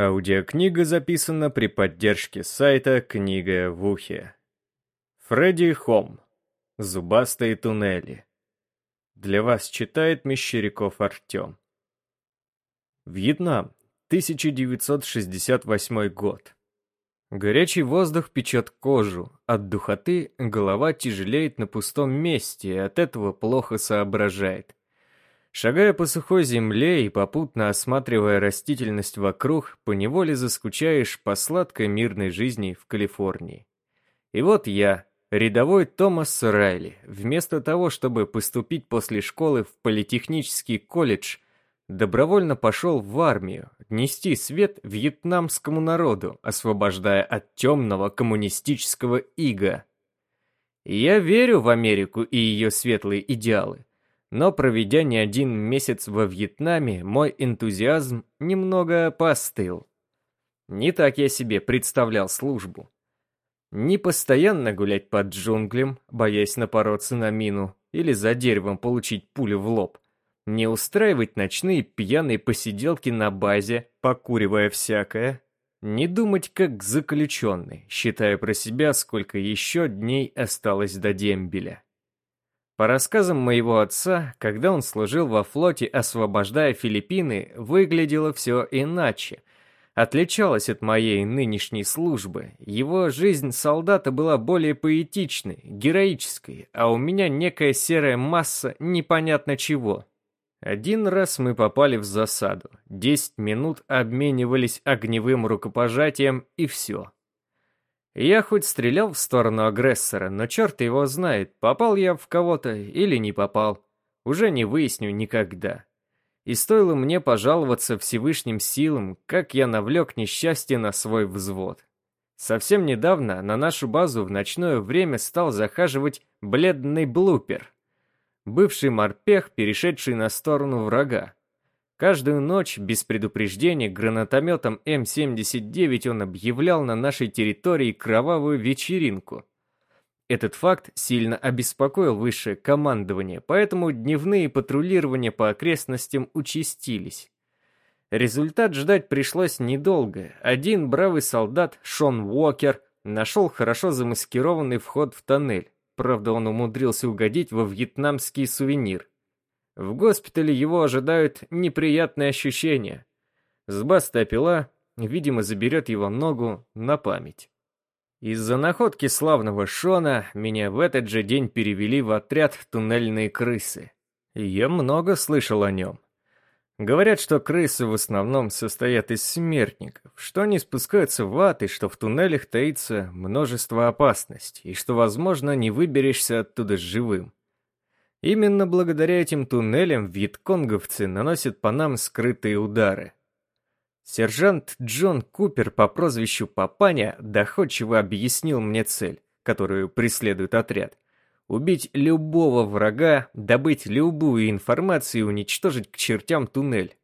Аудиокнига записана при поддержке сайта «Книга в ухе». Фредди Хом. Зубастые туннели. Для вас читает Мещеряков Артем. Вьетнам, 1968 год. Горячий воздух печет кожу, от духоты голова тяжелеет на пустом месте и от этого плохо соображает. Шагая по сухой земле и попутно осматривая растительность вокруг, поневоле заскучаешь по сладкой мирной жизни в Калифорнии. И вот я, рядовой Томас Райли, вместо того, чтобы поступить после школы в политехнический колледж, добровольно пошел в армию, нести свет вьетнамскому народу, освобождая от темного коммунистического ига. я верю в Америку и ее светлые идеалы. Но проведя не один месяц во Вьетнаме, мой энтузиазм немного постыл. Не так я себе представлял службу. Не постоянно гулять под джунглем, боясь напороться на мину, или за деревом получить пулю в лоб. Не устраивать ночные пьяные посиделки на базе, покуривая всякое. Не думать как заключенный, считая про себя, сколько еще дней осталось до дембеля. По рассказам моего отца, когда он служил во флоте, освобождая Филиппины, выглядело все иначе. Отличалось от моей нынешней службы. Его жизнь солдата была более поэтичной, героической, а у меня некая серая масса непонятно чего. Один раз мы попали в засаду. Десять минут обменивались огневым рукопожатием и все. Я хоть стрелял в сторону агрессора, но черт его знает, попал я в кого-то или не попал. Уже не выясню никогда. И стоило мне пожаловаться Всевышним силам, как я навлек несчастье на свой взвод. Совсем недавно на нашу базу в ночное время стал захаживать бледный блупер. Бывший морпех, перешедший на сторону врага. Каждую ночь без предупреждения гранатометом М-79 он объявлял на нашей территории кровавую вечеринку. Этот факт сильно обеспокоил высшее командование, поэтому дневные патрулирования по окрестностям участились. Результат ждать пришлось недолго. Один бравый солдат, Шон Уокер, нашел хорошо замаскированный вход в тоннель. Правда, он умудрился угодить во вьетнамский сувенир. В госпитале его ожидают неприятные ощущения. Зубастая пила, видимо, заберет его ногу на память. Из-за находки славного Шона меня в этот же день перевели в отряд туннельные крысы. Я много слышал о нем. Говорят, что крысы в основном состоят из смертников, что они спускаются в ад и что в туннелях таится множество опасностей, и что, возможно, не выберешься оттуда живым. Именно благодаря этим туннелям вьетконговцы наносят по нам скрытые удары. Сержант Джон Купер по прозвищу Папаня доходчиво объяснил мне цель, которую преследует отряд. Убить любого врага, добыть любую информацию и уничтожить к чертям туннель.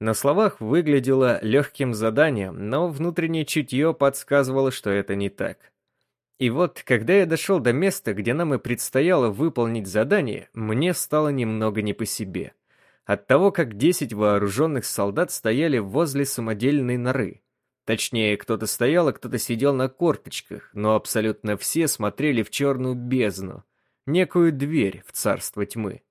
На словах выглядело легким заданием, но внутреннее чутье подсказывало, что это не так. И вот, когда я дошел до места, где нам и предстояло выполнить задание, мне стало немного не по себе. От того, как десять вооруженных солдат стояли возле самодельной норы. Точнее, кто-то стоял, а кто-то сидел на корточках, но абсолютно все смотрели в черную бездну, некую дверь в царство тьмы.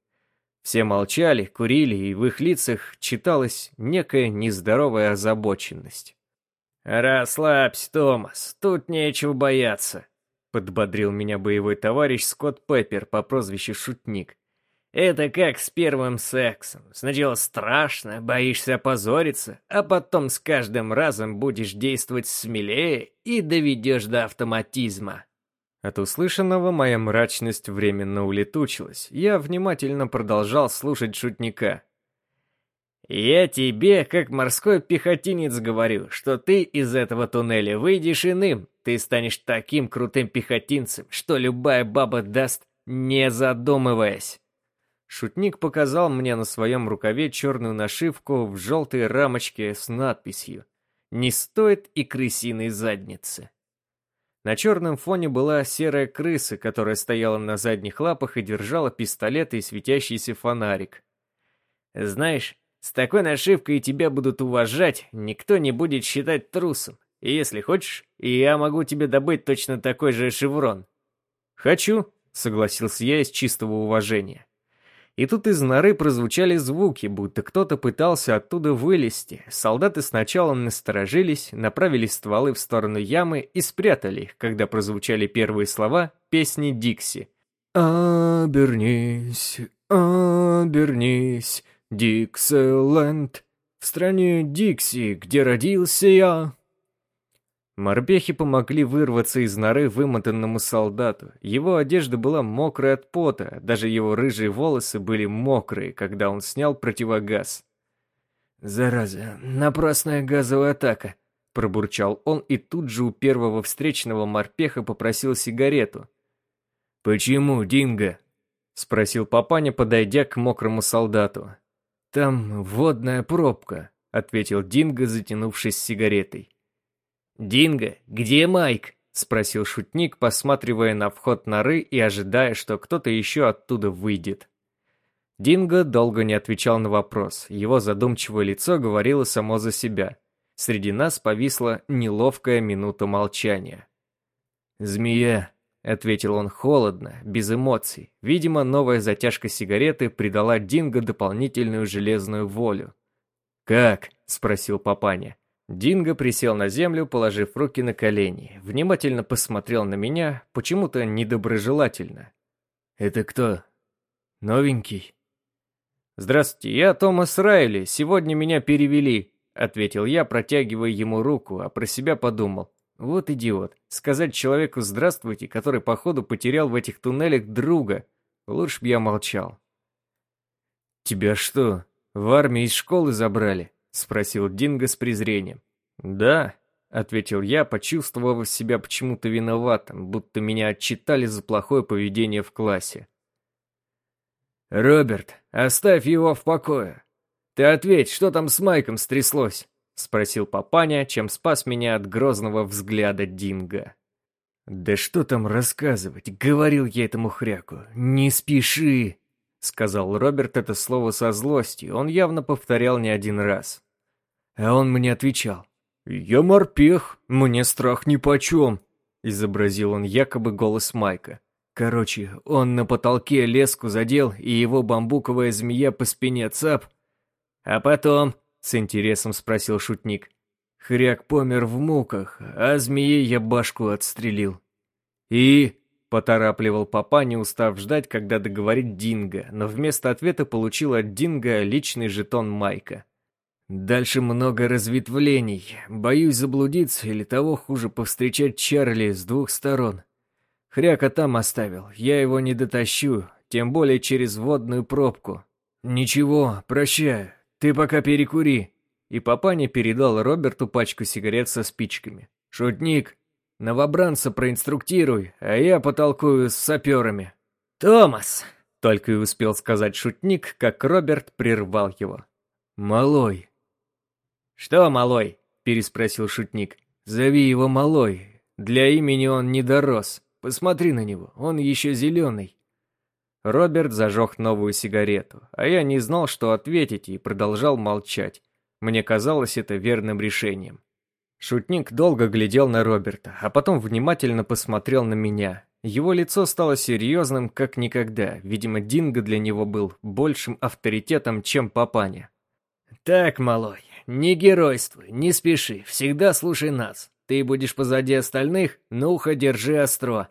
Все молчали, курили, и в их лицах читалась некая нездоровая озабоченность. «Расслабься, Томас, тут нечего бояться», Подбодрил меня боевой товарищ Скотт Пеппер по прозвищу Шутник. Это как с первым сексом. Сначала страшно, боишься опозориться, а потом с каждым разом будешь действовать смелее и доведешь до автоматизма. От услышанного моя мрачность временно улетучилась. Я внимательно продолжал слушать шутника. «Я тебе, как морской пехотинец, говорю, что ты из этого туннеля выйдешь иным. Ты станешь таким крутым пехотинцем, что любая баба даст, не задумываясь». Шутник показал мне на своем рукаве черную нашивку в желтой рамочке с надписью «Не стоит и крысиной задницы». На черном фоне была серая крыса, которая стояла на задних лапах и держала пистолет и светящийся фонарик. «Знаешь, С такой нашивкой тебя будут уважать, никто не будет считать трусом. И если хочешь, я могу тебе добыть точно такой же шеврон». «Хочу», — согласился я из чистого уважения. И тут из норы прозвучали звуки, будто кто-то пытался оттуда вылезти. Солдаты сначала насторожились, направили стволы в сторону ямы и спрятали их, когда прозвучали первые слова песни Дикси. «Обернись, обернись, Диксиленд, в стране Дикси, где родился я». Морпехи помогли вырваться из норы вымотанному солдату. Его одежда была мокрая от пота, даже его рыжие волосы были мокрые, когда он снял противогаз. «Зараза, напрасная газовая атака», — пробурчал он и тут же у первого встречного морпеха попросил сигарету. «Почему, Динго?» — спросил папаня, подойдя к мокрому солдату. «Там водная пробка», — ответил Динго, затянувшись сигаретой. «Динго, где Майк?» — спросил шутник, посматривая на вход норы и ожидая, что кто-то еще оттуда выйдет. Динго долго не отвечал на вопрос, его задумчивое лицо говорило само за себя. Среди нас повисла неловкая минута молчания. «Змея», — ответил он холодно, без эмоций. Видимо, новая затяжка сигареты придала Динго дополнительную железную волю. «Как?» — спросил папаня. Динго присел на землю, положив руки на колени, внимательно посмотрел на меня, почему-то недоброжелательно. «Это кто? Новенький?» «Здравствуйте, я Томас Райли, сегодня меня перевели», — ответил я, протягивая ему руку, а про себя подумал. «Вот идиот, сказать человеку «здравствуйте», который походу потерял в этих туннелях друга. Лучше б я молчал». «Тебя что, в армии из школы забрали?» — спросил Динго с презрением. «Да», — ответил я, почувствовав себя почему-то виноватым, будто меня отчитали за плохое поведение в классе. «Роберт, оставь его в покое. Ты ответь, что там с Майком стряслось?» — спросил папаня, чем спас меня от грозного взгляда Динго. «Да что там рассказывать?» — говорил я этому хряку. «Не спеши!» — сказал Роберт это слово со злостью. Он явно повторял не один раз. А он мне отвечал. «Я морпех, мне страх нипочем», — изобразил он якобы голос Майка. Короче, он на потолке леску задел, и его бамбуковая змея по спине цап. «А потом?» — с интересом спросил шутник. Хряк помер в муках, а змее я башку отстрелил. «И?» — поторапливал папа, не устав ждать, когда договорит Динго, но вместо ответа получил от Динго личный жетон Майка. Дальше много разветвлений. Боюсь заблудиться или того хуже повстречать Чарли с двух сторон. Хряка там оставил, я его не дотащу, тем более через водную пробку. Ничего, прощаю, ты пока перекури. И папаня передал Роберту пачку сигарет со спичками. Шутник, новобранца проинструктируй, а я потолкую с саперами. Томас! Только и успел сказать шутник, как Роберт прервал его. «Малой, «Что, малой?» – переспросил шутник. «Зови его малой. Для имени он не дорос. Посмотри на него, он еще зеленый». Роберт зажег новую сигарету, а я не знал, что ответить, и продолжал молчать. Мне казалось это верным решением. Шутник долго глядел на Роберта, а потом внимательно посмотрел на меня. Его лицо стало серьезным, как никогда. Видимо, Динго для него был большим авторитетом, чем Папаня. «Так, малой, не геройствуй, не спеши, всегда слушай нас. Ты будешь позади остальных, но ухо держи остро.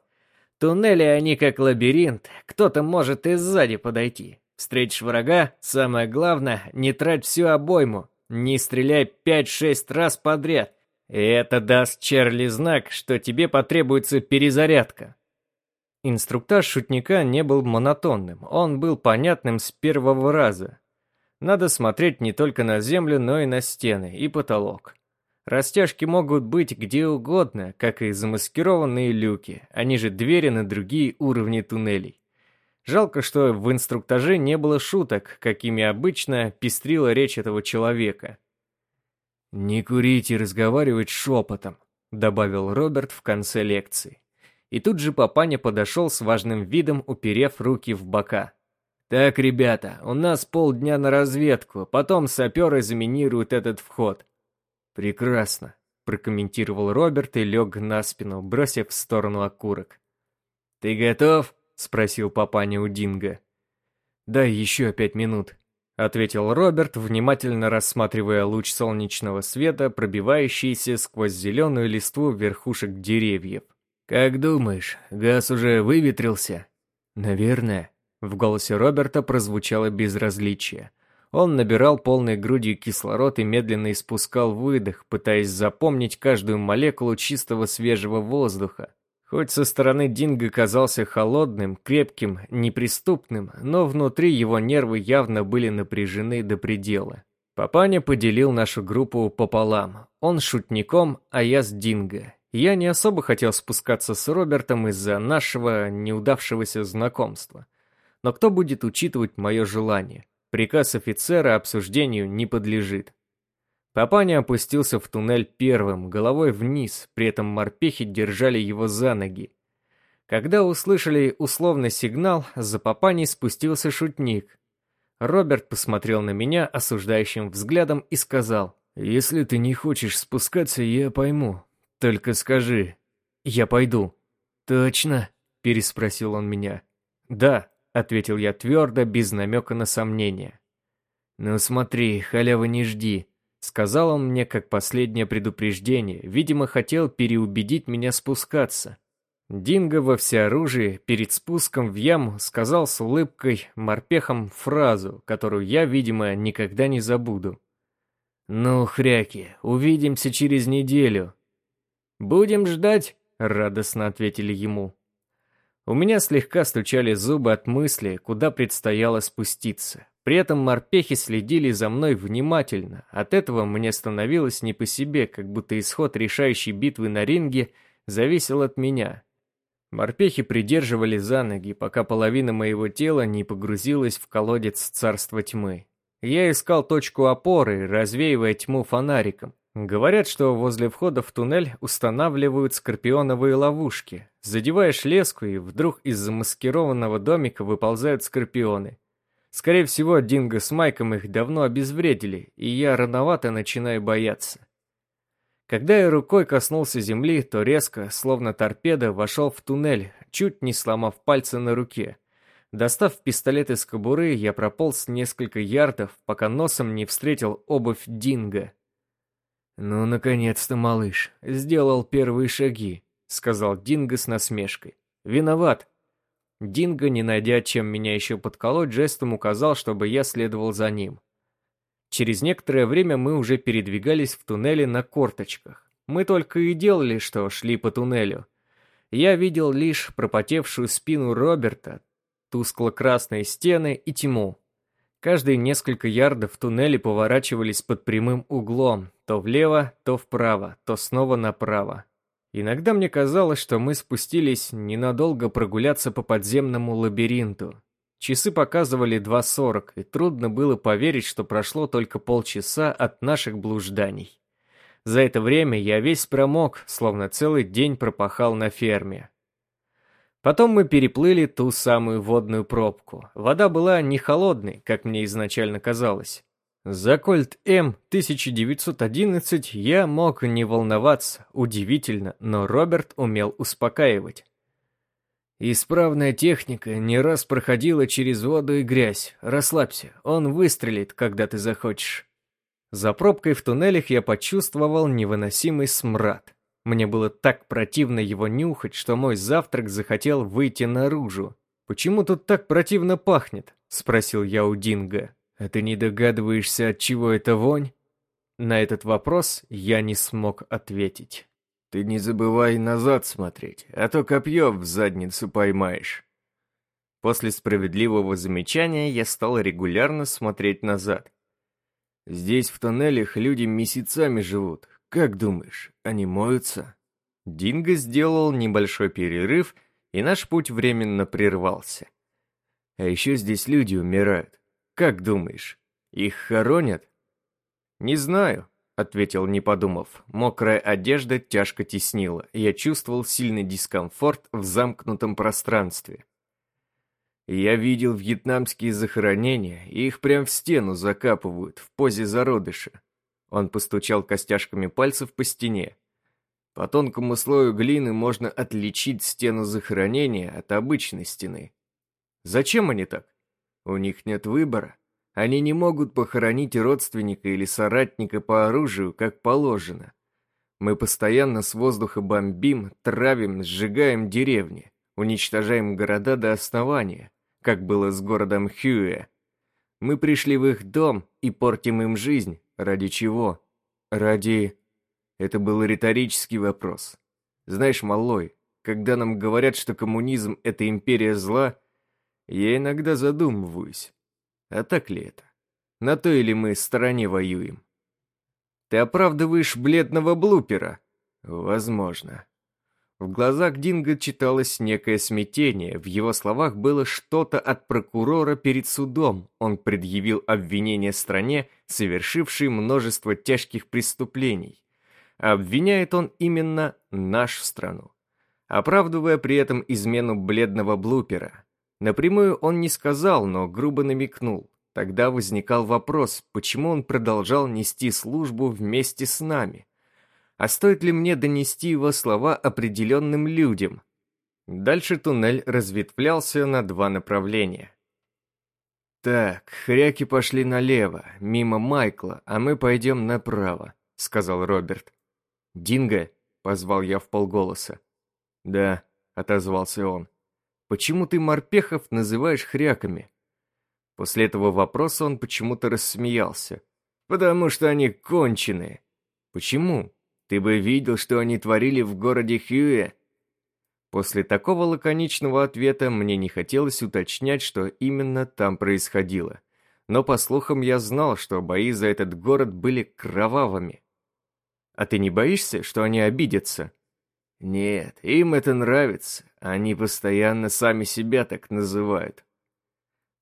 Туннели они как лабиринт, кто-то может и сзади подойти. Встретишь врага, самое главное, не трать всю обойму, не стреляй пять-шесть раз подряд. Это даст Черли знак, что тебе потребуется перезарядка. Инструктаж шутника не был монотонным, он был понятным с первого раза. Надо смотреть не только на землю, но и на стены и потолок. Растяжки могут быть где угодно, как и замаскированные люки, они же двери на другие уровни туннелей. Жалко, что в инструктаже не было шуток, какими обычно пестрила речь этого человека. «Не курить и разговаривать шепотом», — добавил Роберт в конце лекции. И тут же папаня подошел с важным видом, уперев руки в бока. «Так, ребята, у нас полдня на разведку, потом саперы заминируют этот вход». «Прекрасно», — прокомментировал Роберт и лег на спину, бросив в сторону окурок. «Ты готов?» — спросил папаня у Динго. «Дай еще пять минут», — ответил Роберт, внимательно рассматривая луч солнечного света, пробивающийся сквозь зеленую листву верхушек деревьев. «Как думаешь, газ уже выветрился?» «Наверное». В голосе Роберта прозвучало безразличие. Он набирал полной грудью кислород и медленно испускал выдох, пытаясь запомнить каждую молекулу чистого свежего воздуха. Хоть со стороны Динго казался холодным, крепким, неприступным, но внутри его нервы явно были напряжены до предела. Папаня поделил нашу группу пополам. Он шутником, а я с Динго. Я не особо хотел спускаться с Робертом из-за нашего неудавшегося знакомства. Но кто будет учитывать мое желание? Приказ офицера обсуждению не подлежит. Папаня опустился в туннель первым, головой вниз, при этом морпехи держали его за ноги. Когда услышали условный сигнал, за Папаней спустился шутник. Роберт посмотрел на меня осуждающим взглядом и сказал, «Если ты не хочешь спускаться, я пойму. Только скажи, я пойду». «Точно?» – переспросил он меня. «Да», — ответил я твердо, без намека на сомнение. «Ну смотри, халявы не жди», — сказал он мне как последнее предупреждение, видимо, хотел переубедить меня спускаться. Динго во всеоружии перед спуском в яму сказал с улыбкой морпехом фразу, которую я, видимо, никогда не забуду. «Ну, хряки, увидимся через неделю». «Будем ждать», — радостно ответили ему. У меня слегка стучали зубы от мысли, куда предстояло спуститься. При этом морпехи следили за мной внимательно. От этого мне становилось не по себе, как будто исход решающей битвы на ринге зависел от меня. Морпехи придерживали за ноги, пока половина моего тела не погрузилась в колодец царства тьмы. Я искал точку опоры, развеивая тьму фонариком. Говорят, что возле входа в туннель устанавливают скорпионовые ловушки. Задеваешь леску, и вдруг из замаскированного домика выползают скорпионы. Скорее всего, Динго с Майком их давно обезвредили, и я рановато начинаю бояться. Когда я рукой коснулся земли, то резко, словно торпеда, вошел в туннель, чуть не сломав пальцы на руке. Достав пистолет из кобуры, я прополз несколько ярдов, пока носом не встретил обувь Динго. «Ну, наконец-то, малыш, сделал первые шаги», — сказал Динго с насмешкой. «Виноват». Динго, не найдя чем меня еще подколоть, жестом указал, чтобы я следовал за ним. Через некоторое время мы уже передвигались в туннеле на корточках. Мы только и делали, что шли по туннелю. Я видел лишь пропотевшую спину Роберта, тускло-красные стены и тьму. Каждые несколько ярдов туннели поворачивались под прямым углом, то влево, то вправо, то снова направо. Иногда мне казалось, что мы спустились ненадолго прогуляться по подземному лабиринту. Часы показывали 2.40, и трудно было поверить, что прошло только полчаса от наших блужданий. За это время я весь промок, словно целый день пропахал на ферме. Потом мы переплыли ту самую водную пробку. Вода была не холодной, как мне изначально казалось. За Кольт М 1911 я мог не волноваться, удивительно, но Роберт умел успокаивать. Исправная техника не раз проходила через воду и грязь. Расслабься, он выстрелит, когда ты захочешь. За пробкой в туннелях я почувствовал невыносимый смрад. Мне было так противно его нюхать, что мой завтрак захотел выйти наружу. «Почему тут так противно пахнет?» — спросил я у Динго. «А ты не догадываешься, от чего это вонь?» На этот вопрос я не смог ответить. «Ты не забывай назад смотреть, а то копье в задницу поймаешь». После справедливого замечания я стал регулярно смотреть назад. Здесь в тоннелях люди месяцами живут, как думаешь, они моются?» Динго сделал небольшой перерыв, и наш путь временно прервался. «А еще здесь люди умирают. Как думаешь, их хоронят?» «Не знаю», — ответил, не подумав. Мокрая одежда тяжко теснила, я чувствовал сильный дискомфорт в замкнутом пространстве. Я видел вьетнамские захоронения, и их прям в стену закапывают, в позе зародыша. Он постучал костяшками пальцев по стене. По тонкому слою глины можно отличить стену захоронения от обычной стены. Зачем они так? У них нет выбора. Они не могут похоронить родственника или соратника по оружию, как положено. Мы постоянно с воздуха бомбим, травим, сжигаем деревни, уничтожаем города до основания, как было с городом Хьюэ. Мы пришли в их дом и портим им жизнь, Ради чего? Ради... Это был риторический вопрос. Знаешь, малой, когда нам говорят, что коммунизм — это империя зла, я иногда задумываюсь, а так ли это? На той или мы стороне воюем? Ты оправдываешь бледного блупера? Возможно. В глазах Динго читалось некое смятение, в его словах было что-то от прокурора перед судом. Он предъявил обвинение стране, совершившей множество тяжких преступлений. Обвиняет он именно нашу страну, оправдывая при этом измену бледного блупера. Напрямую он не сказал, но грубо намекнул. Тогда возникал вопрос, почему он продолжал нести службу вместе с нами – а стоит ли мне донести его слова определенным людям? Дальше туннель разветвлялся на два направления. «Так, хряки пошли налево, мимо Майкла, а мы пойдем направо», — сказал Роберт. «Динго?» — позвал я в полголоса. «Да», — отозвался он. «Почему ты морпехов называешь хряками?» После этого вопроса он почему-то рассмеялся. «Потому что они конченые». «Почему?» Ты бы видел, что они творили в городе Хьюэ. После такого лаконичного ответа мне не хотелось уточнять, что именно там происходило. Но по слухам я знал, что бои за этот город были кровавыми. А ты не боишься, что они обидятся? Нет, им это нравится. Они постоянно сами себя так называют.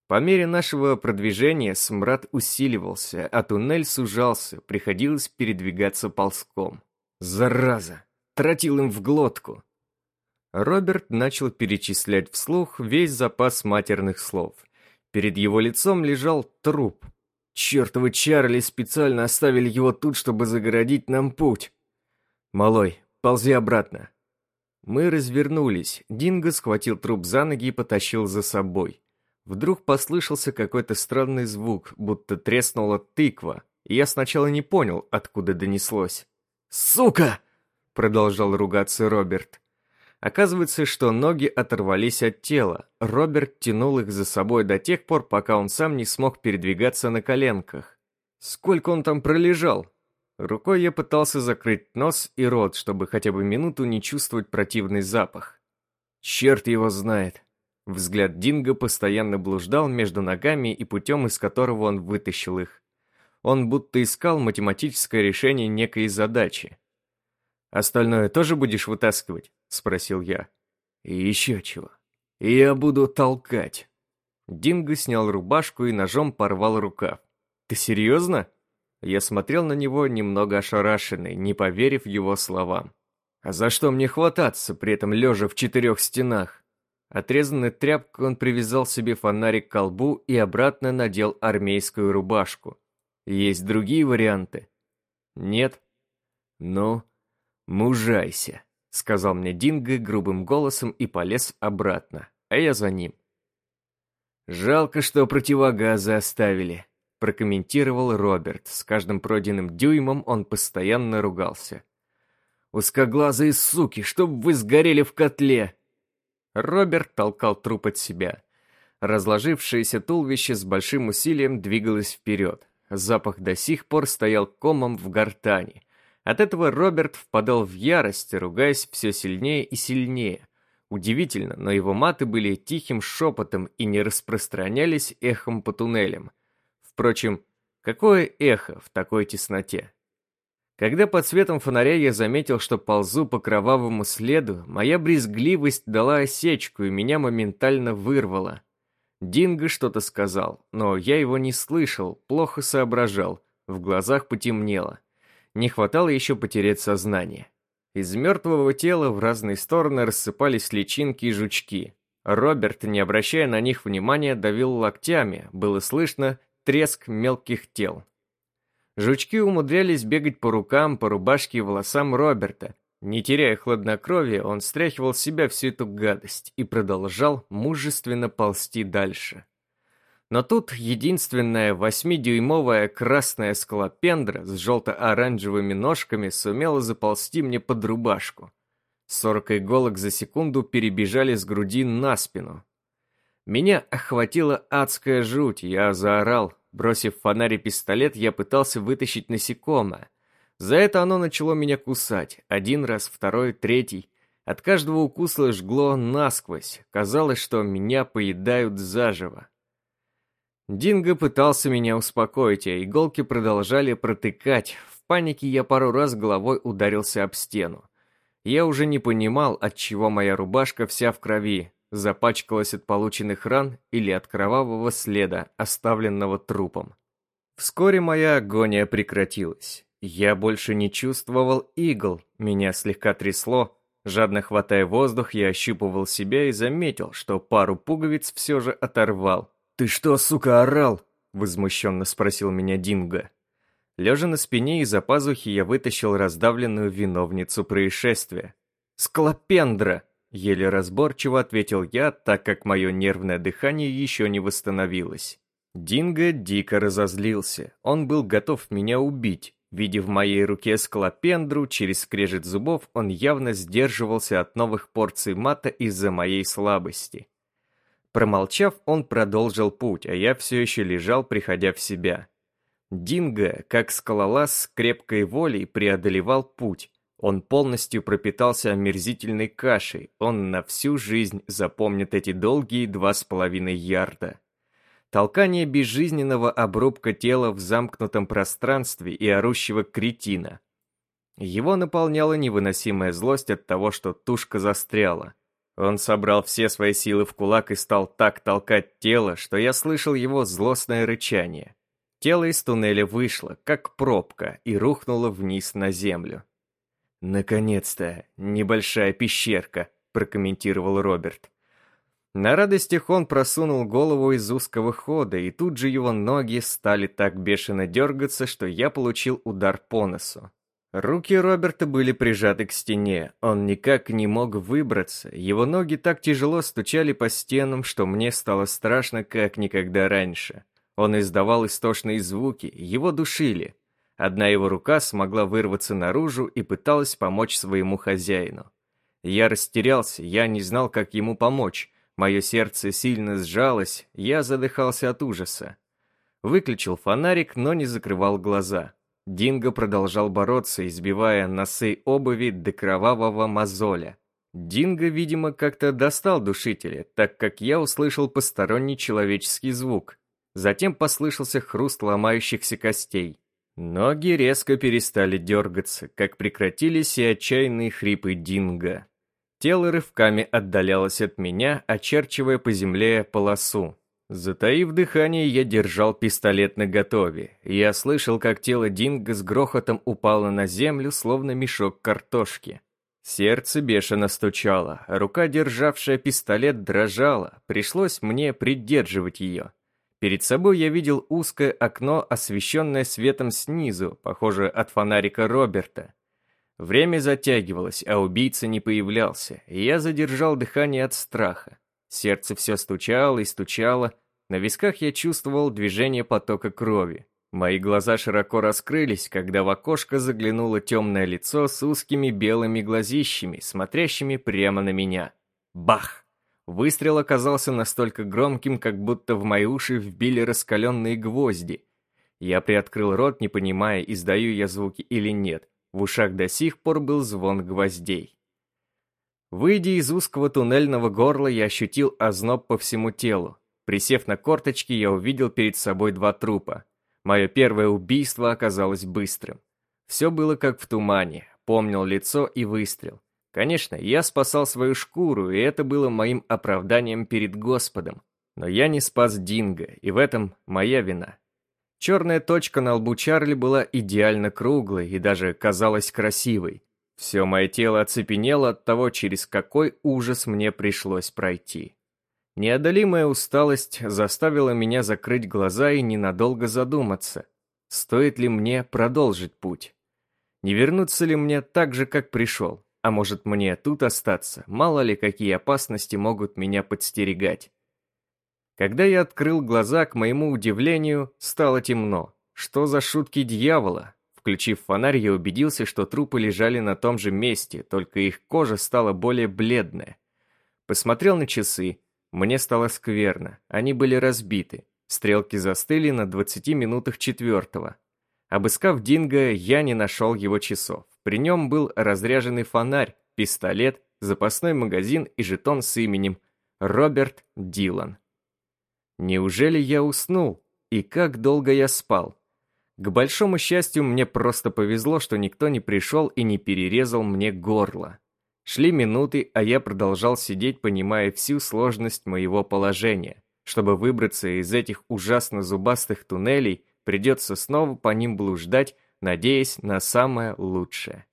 По мере нашего продвижения смрад усиливался, а туннель сужался, приходилось передвигаться ползком. Зараза! Тратил им в глотку. Роберт начал перечислять вслух весь запас матерных слов. Перед его лицом лежал труп. Чертовы Чарли специально оставили его тут, чтобы загородить нам путь. «Малой, ползи обратно». Мы развернулись. Динго схватил труп за ноги и потащил за собой. Вдруг послышался какой-то странный звук, будто треснула тыква, я сначала не понял, откуда донеслось. «Сука!» — продолжал ругаться Роберт. Оказывается, что ноги оторвались от тела. Роберт тянул их за собой до тех пор, пока он сам не смог передвигаться на коленках. Сколько он там пролежал? Рукой я пытался закрыть нос и рот, чтобы хотя бы минуту не чувствовать противный запах. Черт его знает. Взгляд Динго постоянно блуждал между ногами и путем, из которого он вытащил их. Он будто искал математическое решение некой задачи. «Остальное тоже будешь вытаскивать?» — спросил я. «И еще чего. Я буду толкать». Динго снял рубашку и ножом порвал рукав. «Ты серьезно?» Я смотрел на него немного ошарашенный, не поверив его словам. «А за что мне хвататься, при этом лежа в четырех стенах?» Отрезанной тряпкой он привязал себе фонарик к колбу и обратно надел армейскую рубашку. Есть другие варианты? Нет? Ну, мужайся, сказал мне Динго грубым голосом и полез обратно, а я за ним. Жалко, что противогазы оставили, прокомментировал Роберт. С каждым пройденным дюймом он постоянно ругался. «Узкоглазые суки, чтоб вы сгорели в котле!» Роберт толкал труп от себя. Разложившееся туловище с большим усилием двигалось вперед. Запах до сих пор стоял комом в гортани. От этого Роберт впадал в ярость, ругаясь все сильнее и сильнее. Удивительно, но его маты были тихим шепотом и не распространялись эхом по туннелям. Впрочем, какое эхо в такой тесноте? Когда под светом фонаря я заметил, что ползу по кровавому следу, моя брезгливость дала осечку и меня моментально вырвало. Динго что-то сказал, но я его не слышал, плохо соображал, в глазах потемнело. Не хватало еще потерять сознание. Из мертвого тела в разные стороны рассыпались личинки и жучки. Роберт, не обращая на них внимания, давил локтями, было слышно треск мелких тел. Жучки умудрялись бегать по рукам, по рубашке и волосам Роберта. Не теряя хладнокровия, он стряхивал с себя всю эту гадость и продолжал мужественно ползти дальше. Но тут единственная восьмидюймовая красная скалопендра с желто-оранжевыми ножками сумела заползти мне под рубашку. Сорок иголок за секунду перебежали с груди на спину. Меня охватила адская жуть, я заорал. Бросив фонарь и пистолет, я пытался вытащить насекомое. За это оно начало меня кусать. Один раз, второй, третий. От каждого укуса жгло насквозь. Казалось, что меня поедают заживо. Динго пытался меня успокоить, а иголки продолжали протыкать. В панике я пару раз головой ударился об стену. Я уже не понимал, от чего моя рубашка вся в крови, запачкалась от полученных ран или от кровавого следа, оставленного трупом. Вскоре моя агония прекратилась. Я больше не чувствовал игл, меня слегка трясло. Жадно хватая воздух, я ощупывал себя и заметил, что пару пуговиц все же оторвал. «Ты что, сука, орал?» — возмущенно спросил меня Динго. Лежа на спине из-за пазухи, я вытащил раздавленную виновницу происшествия. «Склопендра!» — еле разборчиво ответил я, так как мое нервное дыхание еще не восстановилось. Динго дико разозлился. Он был готов меня убить. Видя в моей руке склопендру, через скрежет зубов, он явно сдерживался от новых порций мата из-за моей слабости. Промолчав, он продолжил путь, а я все еще лежал, приходя в себя. Динго, как скалолаз с крепкой волей, преодолевал путь. Он полностью пропитался омерзительной кашей, он на всю жизнь запомнит эти долгие два с половиной ярда. Толкание безжизненного обрубка тела в замкнутом пространстве и орущего кретина. Его наполняла невыносимая злость от того, что тушка застряла. Он собрал все свои силы в кулак и стал так толкать тело, что я слышал его злостное рычание. Тело из туннеля вышло, как пробка, и рухнуло вниз на землю. «Наконец-то, небольшая пещерка», — прокомментировал Роберт. На радостях он просунул голову из узкого хода, и тут же его ноги стали так бешено дергаться, что я получил удар по носу. Руки Роберта были прижаты к стене, он никак не мог выбраться, его ноги так тяжело стучали по стенам, что мне стало страшно, как никогда раньше. Он издавал истошные звуки, его душили. Одна его рука смогла вырваться наружу и пыталась помочь своему хозяину. Я растерялся, я не знал, как ему помочь. Мое сердце сильно сжалось, я задыхался от ужаса. Выключил фонарик, но не закрывал глаза. Динго продолжал бороться, избивая носы обуви до кровавого мозоля. Динго, видимо, как-то достал душителя, так как я услышал посторонний человеческий звук. Затем послышался хруст ломающихся костей. Ноги резко перестали дергаться, как прекратились и отчаянные хрипы Динго. Тело рывками отдалялось от меня, очерчивая по земле полосу. Затаив дыхание, я держал пистолет наготове. Я слышал, как тело Динго с грохотом упало на землю, словно мешок картошки. Сердце бешено стучало, рука, державшая пистолет, дрожала. Пришлось мне придерживать ее. Перед собой я видел узкое окно, освещенное светом снизу, похоже, от фонарика Роберта. Время затягивалось, а убийца не появлялся, и я задержал дыхание от страха. Сердце все стучало и стучало, на висках я чувствовал движение потока крови. Мои глаза широко раскрылись, когда в окошко заглянуло темное лицо с узкими белыми глазищами, смотрящими прямо на меня. Бах! Выстрел оказался настолько громким, как будто в мои уши вбили раскаленные гвозди. Я приоткрыл рот, не понимая, издаю я звуки или нет. В ушах до сих пор был звон гвоздей. Выйдя из узкого туннельного горла, я ощутил озноб по всему телу. Присев на корточки, я увидел перед собой два трупа. Мое первое убийство оказалось быстрым. Все было как в тумане, помнил лицо и выстрел. Конечно, я спасал свою шкуру, и это было моим оправданием перед Господом. Но я не спас Динго, и в этом моя вина. Черная точка на лбу Чарли была идеально круглой и даже казалась красивой. Все мое тело оцепенело от того, через какой ужас мне пришлось пройти. Неодолимая усталость заставила меня закрыть глаза и ненадолго задуматься, стоит ли мне продолжить путь. Не вернуться ли мне так же, как пришел? А может мне тут остаться? Мало ли, какие опасности могут меня подстерегать. Когда я открыл глаза, к моему удивлению, стало темно. Что за шутки дьявола? Включив фонарь, я убедился, что трупы лежали на том же месте, только их кожа стала более бледная. Посмотрел на часы. Мне стало скверно. Они были разбиты. Стрелки застыли на 20 минутах четвертого. Обыскав Динго, я не нашел его часов. При нем был разряженный фонарь, пистолет, запасной магазин и жетон с именем Роберт Дилан. Неужели я уснул? И как долго я спал? К большому счастью, мне просто повезло, что никто не пришел и не перерезал мне горло. Шли минуты, а я продолжал сидеть, понимая всю сложность моего положения. Чтобы выбраться из этих ужасно зубастых туннелей, придется снова по ним блуждать, надеясь на самое лучшее.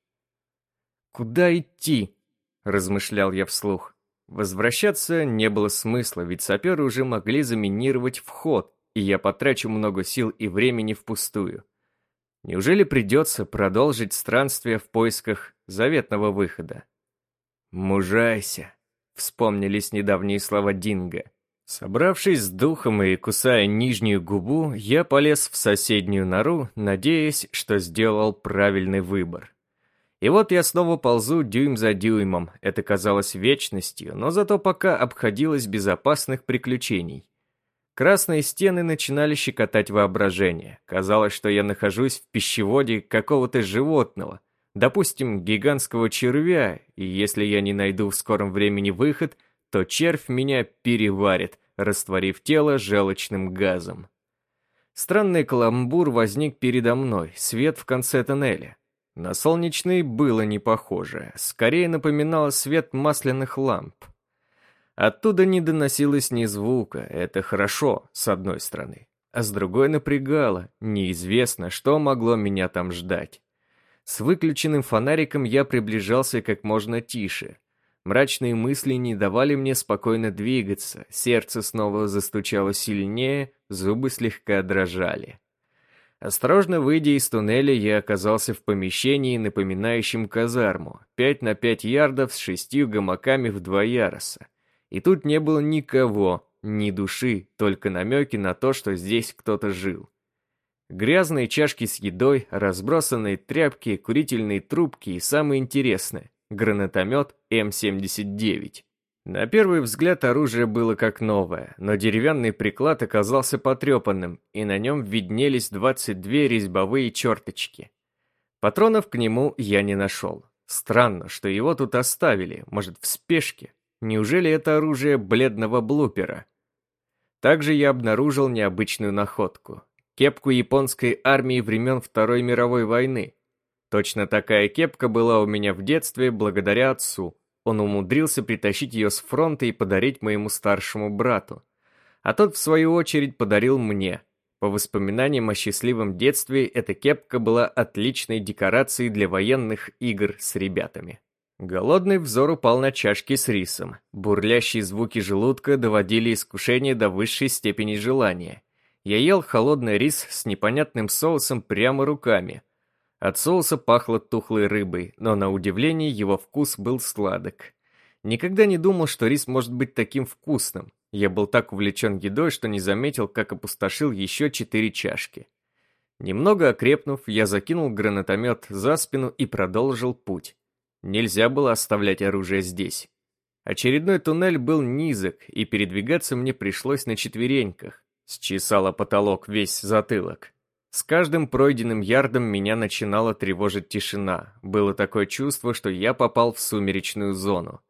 «Куда идти?» – размышлял я вслух. Возвращаться не было смысла, ведь саперы уже могли заминировать вход, и я потрачу много сил и времени впустую. Неужели придется продолжить странствие в поисках заветного выхода? «Мужайся», — вспомнились недавние слова Динго. Собравшись с духом и кусая нижнюю губу, я полез в соседнюю нору, надеясь, что сделал правильный выбор. И вот я снова ползу дюйм за дюймом. Это казалось вечностью, но зато пока обходилось без опасных приключений. Красные стены начинали щекотать воображение. Казалось, что я нахожусь в пищеводе какого-то животного, допустим, гигантского червя, и если я не найду в скором времени выход – то червь меня переварит, растворив тело желчным газом. Странный каламбур возник передо мной, свет в конце тоннеля. На солнечный было не похоже, скорее напоминало свет масляных ламп. Оттуда не доносилось ни звука, это хорошо, с одной стороны. А с другой напрягало, неизвестно, что могло меня там ждать. С выключенным фонариком я приближался как можно тише. Мрачные мысли не давали мне спокойно двигаться, сердце снова застучало сильнее, зубы слегка дрожали. Осторожно выйдя из туннеля, я оказался в помещении, напоминающем казарму, 5 на 5 ярдов с шестью гамаками в два яруса. И тут не было никого, ни души, только намеки на то, что здесь кто-то жил. Грязные чашки с едой, разбросанные тряпки, курительные трубки и самое интересное гранатомет М-79. На первый взгляд оружие было как новое, но деревянный приклад оказался потрепанным, и на нем виднелись 22 резьбовые черточки. Патронов к нему я не нашел. Странно, что его тут оставили, может, в спешке. Неужели это оружие бледного блупера? Также я обнаружил необычную находку. Кепку японской армии времен Второй мировой войны, Точно такая кепка была у меня в детстве благодаря отцу. Он умудрился притащить ее с фронта и подарить моему старшему брату. А тот, в свою очередь, подарил мне. По воспоминаниям о счастливом детстве, эта кепка была отличной декорацией для военных игр с ребятами. Голодный взор упал на чашки с рисом. Бурлящие звуки желудка доводили искушение до высшей степени желания. Я ел холодный рис с непонятным соусом прямо руками, от соуса пахло тухлой рыбой, но на удивление его вкус был сладок. Никогда не думал, что рис может быть таким вкусным. Я был так увлечен едой, что не заметил, как опустошил еще четыре чашки. Немного окрепнув, я закинул гранатомет за спину и продолжил путь. Нельзя было оставлять оружие здесь. Очередной туннель был низок, и передвигаться мне пришлось на четвереньках. Счесала потолок весь затылок. С каждым пройденным ярдом меня начинала тревожить тишина. Было такое чувство, что я попал в сумеречную зону.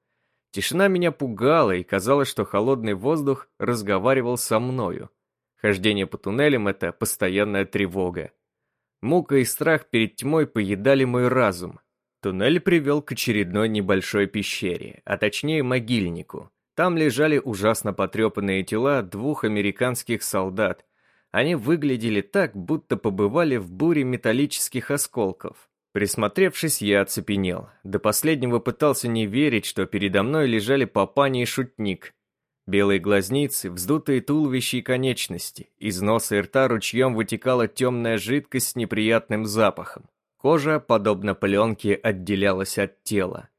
Тишина меня пугала, и казалось, что холодный воздух разговаривал со мною. Хождение по туннелям — это постоянная тревога. Мука и страх перед тьмой поедали мой разум. Туннель привел к очередной небольшой пещере, а точнее могильнику. Там лежали ужасно потрепанные тела двух американских солдат, они выглядели так, будто побывали в буре металлических осколков. Присмотревшись, я оцепенел. До последнего пытался не верить, что передо мной лежали папани и шутник. Белые глазницы, вздутые туловища и конечности. Из носа и рта ручьем вытекала темная жидкость с неприятным запахом. Кожа, подобно пленке, отделялась от тела.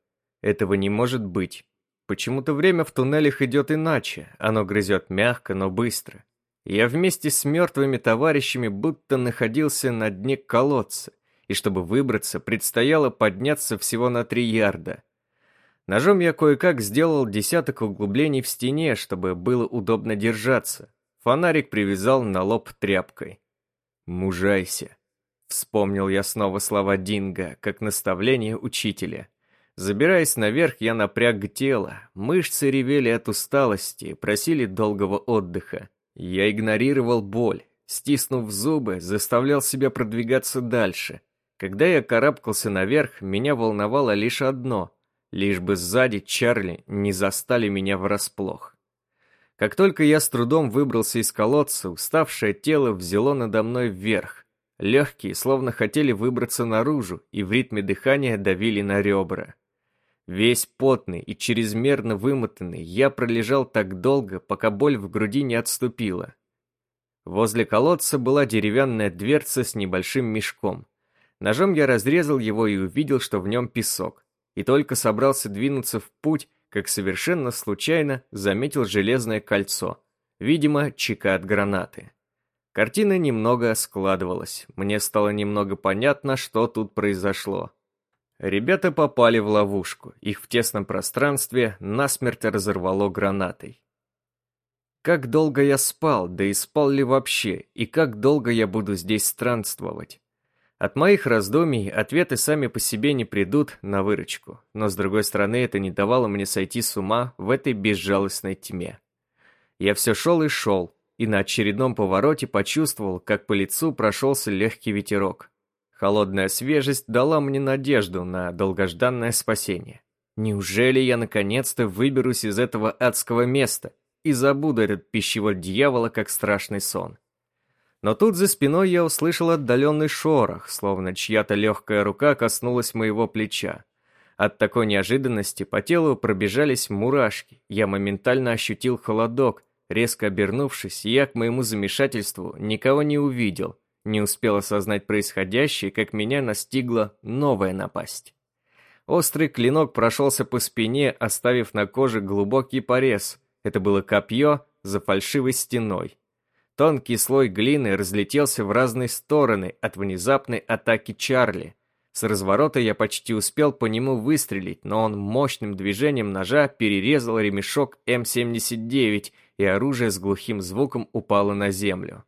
Этого не может быть. Почему-то время в туннелях идет иначе. Оно грызет мягко, но быстро. Я вместе с мертвыми товарищами будто находился на дне колодца, и чтобы выбраться, предстояло подняться всего на три ярда. Ножом я кое-как сделал десяток углублений в стене, чтобы было удобно держаться. Фонарик привязал на лоб тряпкой. «Мужайся», — вспомнил я снова слова Динго, как наставление учителя. Забираясь наверх, я напряг тело, мышцы ревели от усталости, просили долгого отдыха. Я игнорировал боль, стиснув зубы, заставлял себя продвигаться дальше. Когда я карабкался наверх, меня волновало лишь одно — лишь бы сзади Чарли не застали меня врасплох. Как только я с трудом выбрался из колодца, уставшее тело взяло надо мной вверх. Легкие словно хотели выбраться наружу и в ритме дыхания давили на ребра. Весь потный и чрезмерно вымотанный, я пролежал так долго, пока боль в груди не отступила. Возле колодца была деревянная дверца с небольшим мешком. Ножом я разрезал его и увидел, что в нем песок. И только собрался двинуться в путь, как совершенно случайно заметил железное кольцо. Видимо, чека от гранаты. Картина немного складывалась. Мне стало немного понятно, что тут произошло. Ребята попали в ловушку, их в тесном пространстве насмерть разорвало гранатой. Как долго я спал, да и спал ли вообще, и как долго я буду здесь странствовать? От моих раздумий ответы сами по себе не придут на выручку, но с другой стороны это не давало мне сойти с ума в этой безжалостной тьме. Я все шел и шел, и на очередном повороте почувствовал, как по лицу прошелся легкий ветерок. Холодная свежесть дала мне надежду на долгожданное спасение. Неужели я наконец-то выберусь из этого адского места и забуду этот пищевод дьявола как страшный сон? Но тут за спиной я услышал отдаленный шорох, словно чья-то легкая рука коснулась моего плеча. От такой неожиданности по телу пробежались мурашки. Я моментально ощутил холодок. Резко обернувшись, я к моему замешательству никого не увидел — не успел осознать происходящее, как меня настигла новая напасть. Острый клинок прошелся по спине, оставив на коже глубокий порез. Это было копье за фальшивой стеной. Тонкий слой глины разлетелся в разные стороны от внезапной атаки Чарли. С разворота я почти успел по нему выстрелить, но он мощным движением ножа перерезал ремешок М-79, и оружие с глухим звуком упало на землю.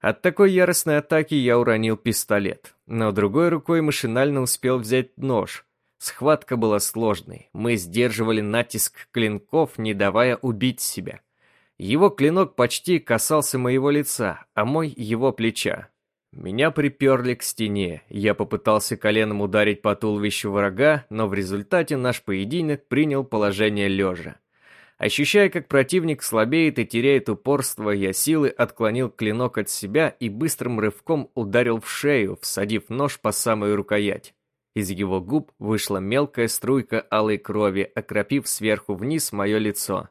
От такой яростной атаки я уронил пистолет, но другой рукой машинально успел взять нож. Схватка была сложной, мы сдерживали натиск клинков, не давая убить себя. Его клинок почти касался моего лица, а мой — его плеча. Меня приперли к стене, я попытался коленом ударить по туловищу врага, но в результате наш поединок принял положение лежа. Ощущая, как противник слабеет и теряет упорство, я силы отклонил клинок от себя и быстрым рывком ударил в шею, всадив нож по самую рукоять. Из его губ вышла мелкая струйка алой крови, окропив сверху вниз мое лицо.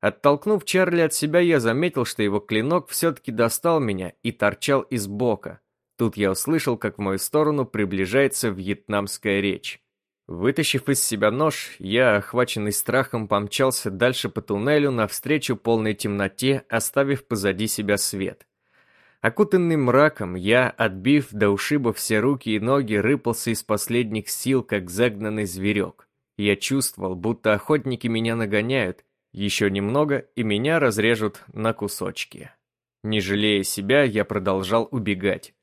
Оттолкнув Чарли от себя, я заметил, что его клинок все-таки достал меня и торчал из бока. Тут я услышал, как в мою сторону приближается вьетнамская речь. Вытащив из себя нож, я, охваченный страхом, помчался дальше по туннелю навстречу полной темноте, оставив позади себя свет. Окутанный мраком, я, отбив до ушиба все руки и ноги, рыпался из последних сил, как загнанный зверек. Я чувствовал, будто охотники меня нагоняют, еще немного, и меня разрежут на кусочки. Не жалея себя, я продолжал убегать.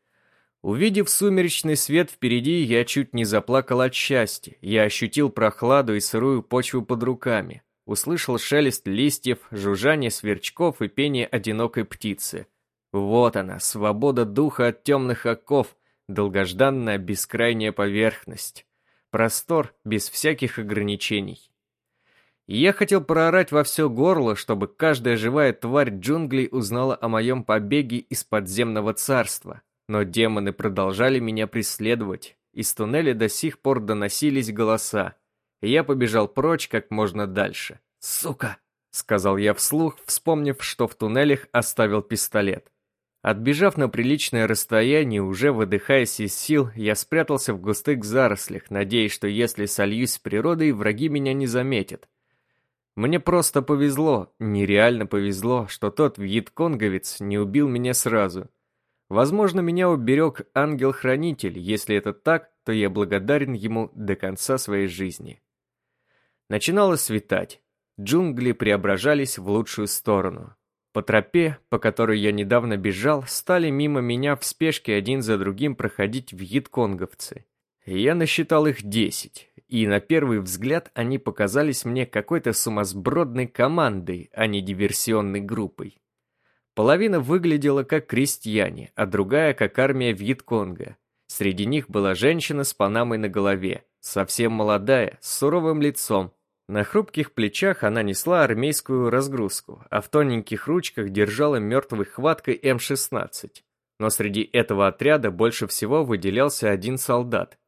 Увидев сумеречный свет впереди, я чуть не заплакал от счастья. Я ощутил прохладу и сырую почву под руками. Услышал шелест листьев, жужжание сверчков и пение одинокой птицы. Вот она, свобода духа от темных оков, долгожданная бескрайняя поверхность. Простор без всяких ограничений. Я хотел проорать во все горло, чтобы каждая живая тварь джунглей узнала о моем побеге из подземного царства. Но демоны продолжали меня преследовать. Из туннеля до сих пор доносились голоса. и я побежал прочь как можно дальше. «Сука!» — сказал я вслух, вспомнив, что в туннелях оставил пистолет. Отбежав на приличное расстояние, уже выдыхаясь из сил, я спрятался в густых зарослях, надеясь, что если сольюсь с природой, враги меня не заметят. Мне просто повезло, нереально повезло, что тот вьетконговец не убил меня сразу. Возможно, меня уберег ангел-хранитель, если это так, то я благодарен ему до конца своей жизни. Начинало светать. Джунгли преображались в лучшую сторону. По тропе, по которой я недавно бежал, стали мимо меня в спешке один за другим проходить вьетконговцы. Я насчитал их десять, и на первый взгляд они показались мне какой-то сумасбродной командой, а не диверсионной группой. Половина выглядела как крестьяне, а другая как армия Вьетконга. Среди них была женщина с панамой на голове, совсем молодая, с суровым лицом, на хрупких плечах она несла армейскую разгрузку, а в тоненьких ручках держала мертвой хваткой М-16. Но среди этого отряда больше всего выделялся один солдат.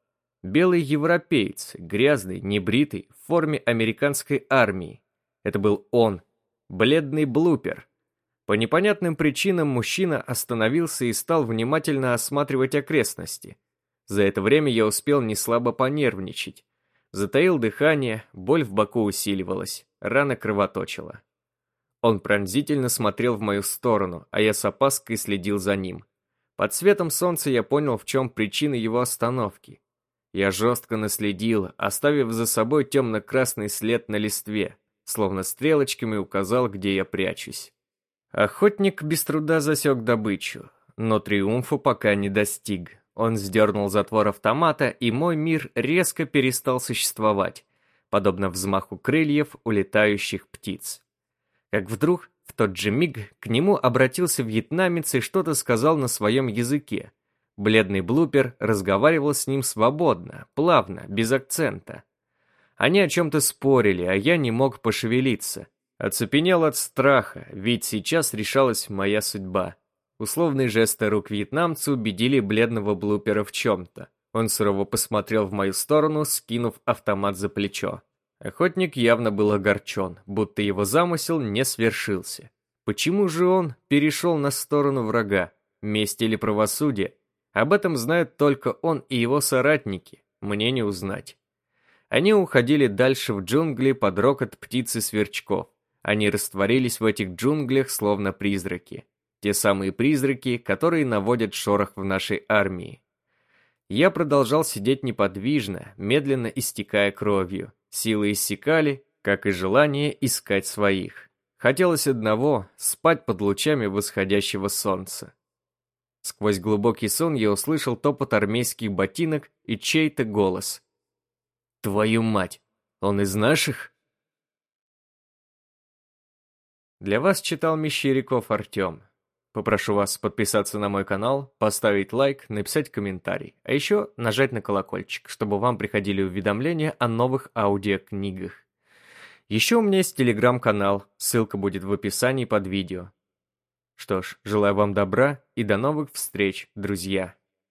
Белый европеец, грязный, небритый, в форме американской армии. Это был он, бледный блупер. По непонятным причинам мужчина остановился и стал внимательно осматривать окрестности. За это время я успел неслабо понервничать. Затаил дыхание, боль в боку усиливалась, рана кровоточила. Он пронзительно смотрел в мою сторону, а я с опаской следил за ним. Под светом солнца я понял, в чем причина его остановки. Я жестко наследил, оставив за собой темно-красный след на листве, словно стрелочками указал, где я прячусь. Охотник без труда засек добычу, но триумфа пока не достиг. Он сдернул затвор автомата, и мой мир резко перестал существовать, подобно взмаху крыльев улетающих птиц. Как вдруг, в тот же миг, к нему обратился вьетнамец и что-то сказал на своем языке. Бледный блупер разговаривал с ним свободно, плавно, без акцента. Они о чем-то спорили, а я не мог пошевелиться. Оцепенел от страха, ведь сейчас решалась моя судьба. Условные жесты рук вьетнамца убедили бледного блупера в чем-то. Он сурово посмотрел в мою сторону, скинув автомат за плечо. Охотник явно был огорчен, будто его замысел не свершился. Почему же он перешел на сторону врага? Месть или правосудие? Об этом знают только он и его соратники, мне не узнать. Они уходили дальше в джунгли под рокот птиц и сверчков. Они растворились в этих джунглях, словно призраки. Те самые призраки, которые наводят шорох в нашей армии. Я продолжал сидеть неподвижно, медленно истекая кровью. Силы иссякали, как и желание искать своих. Хотелось одного — спать под лучами восходящего солнца. Сквозь глубокий сон я услышал топот армейских ботинок и чей-то голос. «Твою мать! Он из наших?» Для вас читал Мещеряков Артем. Попрошу вас подписаться на мой канал, поставить лайк, написать комментарий, а еще нажать на колокольчик, чтобы вам приходили уведомления о новых аудиокнигах. Еще у меня есть телеграм-канал, ссылка будет в описании под видео. Что ж, желаю вам добра и до новых встреч, друзья.